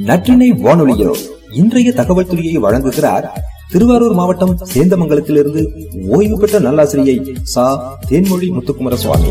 நற்றினை வானொலியோ இன்றைய தகவல் துறையை வழங்குகிறார் திருவாரூர் மாவட்டம் சேந்தமங்கலத்திலிருந்து ஓய்வு பெற்ற நல்லாசிரியை சா. தேன்மொழி முத்துக்குமர சுவாமி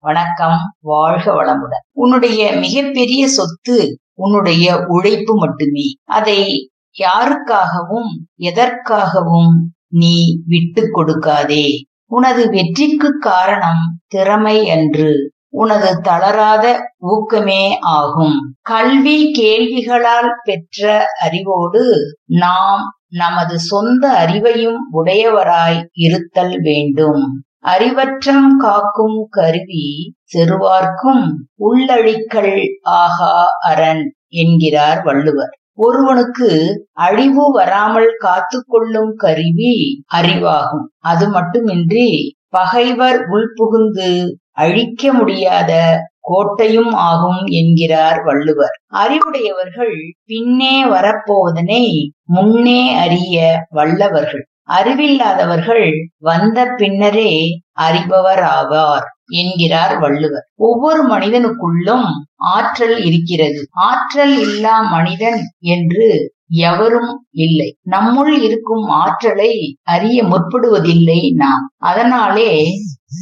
வணக்கம். வாழ்க வளமுடன். உன்னுடைய மிகப்பெரிய சொத்து உன்னுடைய உழைப்பு மட்டுமே. அதை யாருக்காகவும் எதற்காகவும் நீ விட்டு கொடுக்காதே. உனது வெற்றிக்கு காரணம் திறமை என்று உனது தளராத ஊக்கமே ஆகும். கல்வி கேள்விகளால் பெற்ற அறிவோடு நாம் நமது சொந்த அறிவையும் உடையவராய் இருத்தல் வேண்டும். அறிவற்றம் காக்கும் கருவி செருவார்க்கும் உள்ளழிக்கல் ஆகா அரண் என்கிறார் வள்ளுவர். ஒருவனுக்கு அழிவு வராமல் காத்து கொள்ளும் கருவி அறிவாகும். அது மட்டுமின்றி பகைவர் உள்புகுந்து அழிக்க முடியாத கோட்டையும் ஆகும் என்கிறார் வள்ளுவர். அறிவுடையவர்கள் பின்னே வரப்போவதனை முன்னே அறிய வல்லவர்கள். அறிவில்லாதவர்கள் வந்த பின்னரே அறிபவர் ஆவார் என்கிறார் வள்ளுவர். ஒவ்வொரு மனிதனுக்குள்ளும் ஆற்றல் இருக்கிறது. ஆற்றல் இல்லா மனிதன் என்று எவரும் இல்லை. நம்முள் இருக்கும் ஆற்றலை அறிய முற்படுவதில்லை நாம். அதனாலே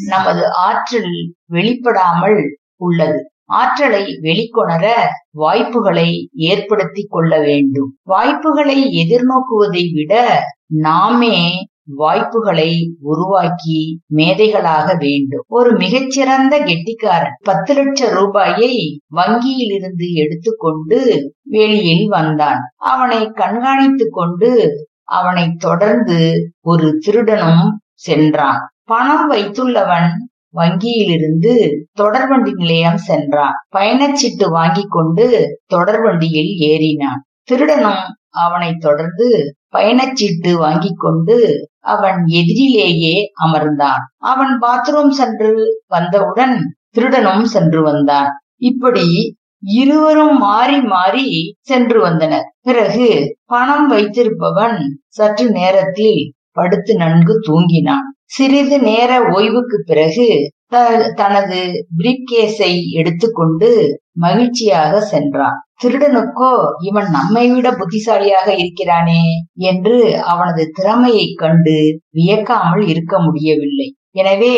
நமது ஆற்றல் வெளிப்படாமல் உள்ளது. ஆற்றலை வெளிக்கொணர வாய்ப்புகளை ஏற்படுத்தி கொள்ள வேண்டும். வாய்ப்புகளை எதிர்நோக்குவதை விட நாமே வாய்ப்புகளை உருவாக்கி மேதைகளாக வேண்டும். ஒரு மிகச்சிறந்த கெட்டிக்காரன் பத்து லட்சம் ரூபாயை வங்கியிலிருந்து எடுத்துக்கொண்டு வெளியில் வந்தான். அவனை கண்காணித்துக் கொண்டு அவனை தொடர்ந்து ஒரு திருடனும் சென்றான். பணம் வைத்துள்ளவன் வங்கியிலிருந்து தொடர்வண்டி நிலையம் சென்றான். பயணச்சீட்டு வாங்கி கொண்டு தொடர்வண்டியில் ஏறினான். திருடனும் அவனை தொடர்ந்து பயணச்சீட்டு வாங்கி கொண்டு அவன் எதிரிலேயே அமர்ந்தான். அவன் பாத்ரூம் சென்று வந்தவுடன் திருடனும் சென்று வந்தான். இப்படி இருவரும் மாறி மாறி சென்று வந்தனர். பிறகு பணம் வைத்திருப்பவன் சற்று நேரத்தில் படுத்து நன்கு தூங்கினான். சிறிது நேர ஓய்வுக்கு பிறகு தனது பிரீப்கேஸை எடுத்துக்கொண்டு மகிழ்ச்சியாக சென்றான். திருடனுக்கோ இவன் நம்மை விட புத்திசாலியாக இருக்கிறானே என்று அவனது திறமையைக் கண்டு வியக்காமல் இருக்க முடியவில்லை. எனவே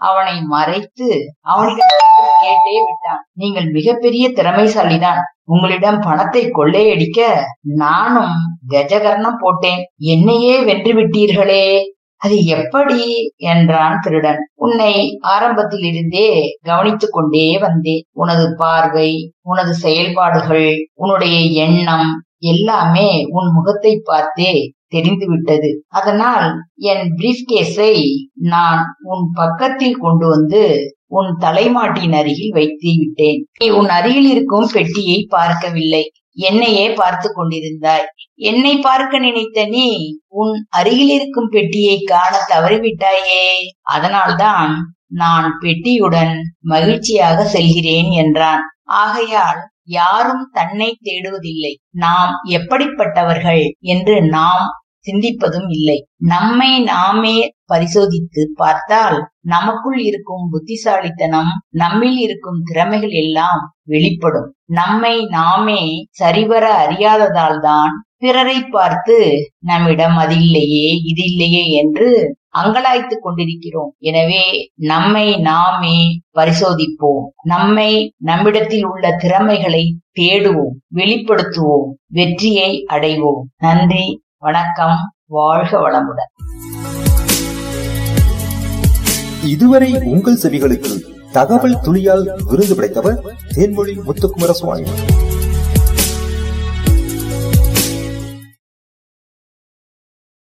அவனை மறைத்து அவனிடம் கேட்டே விட்டான். நீங்கள் மிகப்பெரிய திறமைசாலிதான். உங்களிடம் பணத்தை கொள்ளையடிக்க நானும் கஜகர்ணம் போட்டேன். என்னையே வென்று விட்டீர்களே. அது எப்படி? என்றான் திருடன். உன்னை ஆரம்பத்தில் இருந்தே கவனித்துக் கொண்டே வந்தேன். உனது பார்வை உனது செயல்பாடுகள் உன்னுடைய எண்ணம் எல்லாமே உன் முகத்தை பார்த்தே தெரிந்துவிட்டது. அதனால் என் பிரீஃப் கேஸை நான் உன் பக்கத்தில் கொண்டு வந்து உன் தலைமாட்டின் அருகில் வைத்து விட்டேன். நீ உன் அருகில் இருக்கும் பெட்டியை பார்க்கவில்லை. என்னையே பார்த்து கொண்டிருந்தாய். என்னை பார்க்க நினைத்த நீ உன் அருகில் இருக்கும் பெட்டியை காண தவறிவிட்டாயே. அதனால்தான் நான் பெட்டியுடன் மகிழ்ச்சியாக செல்கிறேன் என்றான். ஆகையால் யாரும் தன்னை தேடுவதில்லை. நாம் எப்படிப்பட்டவர்கள் என்று நாம் சிந்திப்பதும் இல்லை. நம்மை நாமே பரிசோதித்து பார்த்தால் நமக்குள் இருக்கும் புத்திசாலித்தனம் நம்மில் இருக்கும் திறமைகள் எல்லாம் வெளிப்படும். நம்மை நாமே சரிவர அறியாததால் தான் பிறரை பார்த்து நம்மிடம் அது இல்லையே இது இல்லையே என்று அங்கலாய்த்து கொண்டிருக்கிறோம். எனவே நம்மை நாமே பரிசோதிப்போம். நம்மை நம்மிடத்தில் உள்ள திறமைகளை தேடுவோம். வெளிப்படுத்துவோம். வெற்றியை அடைவோம். நன்றி. வணக்கம். வாழ்க வளமுடன். இதுவரை உங்கள் செவிகளுக்கு தகவல் துளியால் விருது படைத்தவர் தேன்மொழி முத்துக்குமர சுவாமி